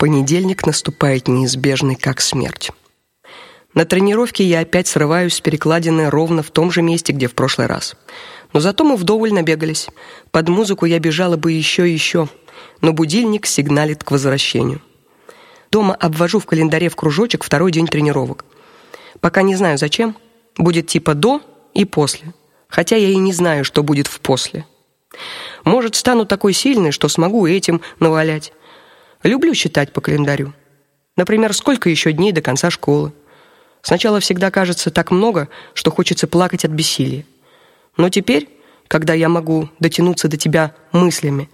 Понедельник наступает неизбежный, как смерть. На тренировке я опять срываюсь с перекладины ровно в том же месте, где в прошлый раз. Но зато мы вдоволь набегались. Под музыку я бежала бы еще и еще, но будильник сигналит к возвращению. Дома обвожу в календаре в кружочек второй день тренировок. Пока не знаю зачем, будет типа до и после. Хотя я и не знаю, что будет в после. Может, стану такой сильной, что смогу этим навалять. Люблю считать по календарю. Например, сколько еще дней до конца школы. Сначала всегда кажется так много, что хочется плакать от бессилия. Но теперь, когда я могу дотянуться до тебя мыслями,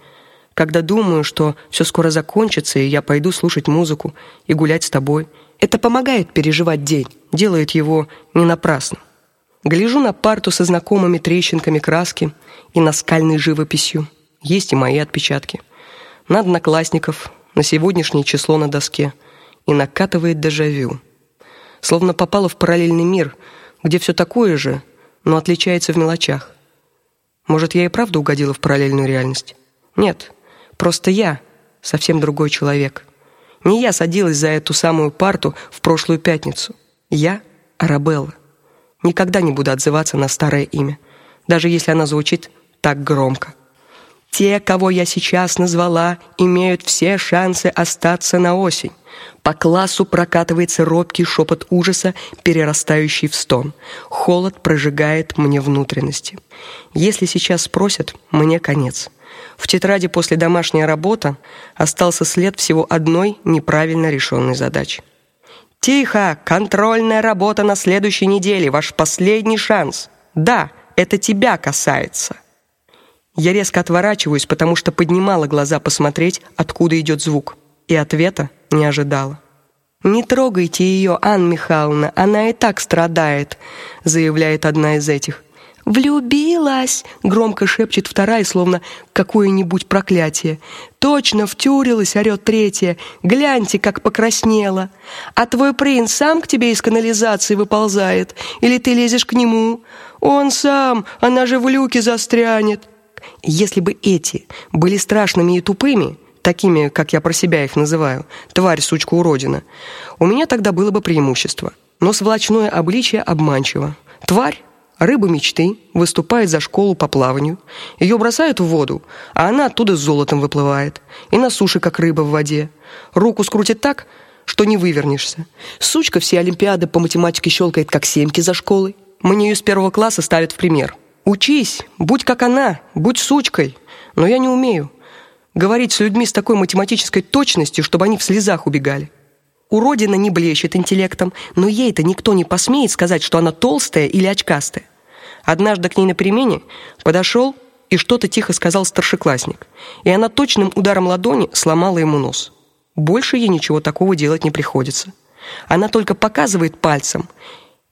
когда думаю, что все скоро закончится, и я пойду слушать музыку и гулять с тобой, это помогает переживать день, делает его не напрасно. Гляжу на парту со знакомыми трещинками краски и наскальной живописью. Есть и мои отпечатки. На одноклассников, на сегодняшнее число на доске и накатывает дежавю. Словно попала в параллельный мир, где все такое же, но отличается в мелочах. Может, я и правда угодила в параллельную реальность? Нет, просто я совсем другой человек. Не я садилась за эту самую парту в прошлую пятницу. Я Арабелла. Никогда не буду отзываться на старое имя, даже если оно звучит так громко. Те, кого я сейчас назвала, имеют все шансы остаться на осень. По классу прокатывается робкий шепот ужаса, перерастающий в стон. Холод прожигает мне внутренности. Если сейчас спросят, мне конец. В тетради после домашняя работа остался след всего одной неправильно решенной задачи. Тихо, контрольная работа на следующей неделе, ваш последний шанс. Да, это тебя касается. Я резко отворачиваюсь, потому что поднимала глаза посмотреть, откуда идет звук, и ответа не ожидала. Не трогайте ее, Анна Михайловна, она и так страдает, заявляет одна из этих. Влюбилась, громко шепчет вторая, словно какое-нибудь проклятие. Точно втюрилась, орет третья. Гляньте, как покраснела. А твой принц сам к тебе из канализации выползает или ты лезешь к нему? Он сам, она же в люке застрянет. Если бы эти были страшными и тупыми, такими, как я про себя их называю, тварь, сучка, уродина, у меня тогда было бы преимущество. Но сволочное обличие обманчиво. Тварь рыба мечты выступает за школу по плаванию. Ее бросают в воду, а она оттуда с золотом выплывает. И на суше как рыба в воде. Руку скрутит так, что не вывернешься. Сучка все олимпиады по математике щелкает как семки за школой. Мне ее с первого класса ставят в пример. Учись, будь как она, будь сучкой. Но я не умею говорить с людьми с такой математической точностью, чтобы они в слезах убегали. Уродина не блещет интеллектом, но ей-то никто не посмеет сказать, что она толстая или очкастая. Однажды к ней на перемене подошел и что-то тихо сказал старшеклассник, и она точным ударом ладони сломала ему нос. Больше ей ничего такого делать не приходится. Она только показывает пальцем,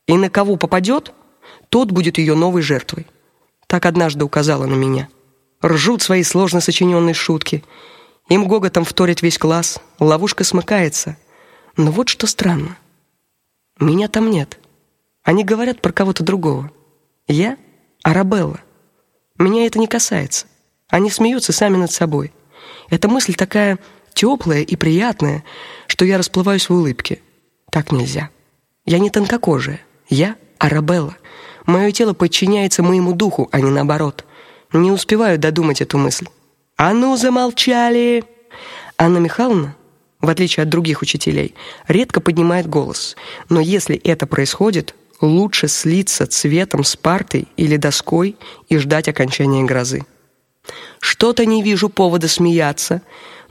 и на кого попадет, тот будет ее новой жертвой. Так однажды указала на меня. Ржут свои сложно сочиненные шутки. Им гоготом вторит весь класс. Ловушка смыкается. Но вот что странно. Меня там нет. Они говорят про кого-то другого. Я Арабелла. Меня это не касается. Они смеются сами над собой. Эта мысль такая теплая и приятная, что я расплываюсь в улыбке. Так нельзя. Я не тонкокожая. Я Арабелла. Мое тело подчиняется моему духу, а не наоборот. Не успеваю додумать эту мысль. А ну замолчали. Анна Михайловна, в отличие от других учителей, редко поднимает голос. Но если это происходит, лучше слиться цветом с партой или доской и ждать окончания грозы. Что-то не вижу повода смеяться.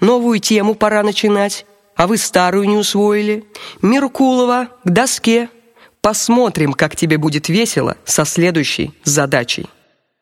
Новую тему пора начинать, а вы старую не усвоили. Меркулова к доске. Посмотрим, как тебе будет весело со следующей задачей.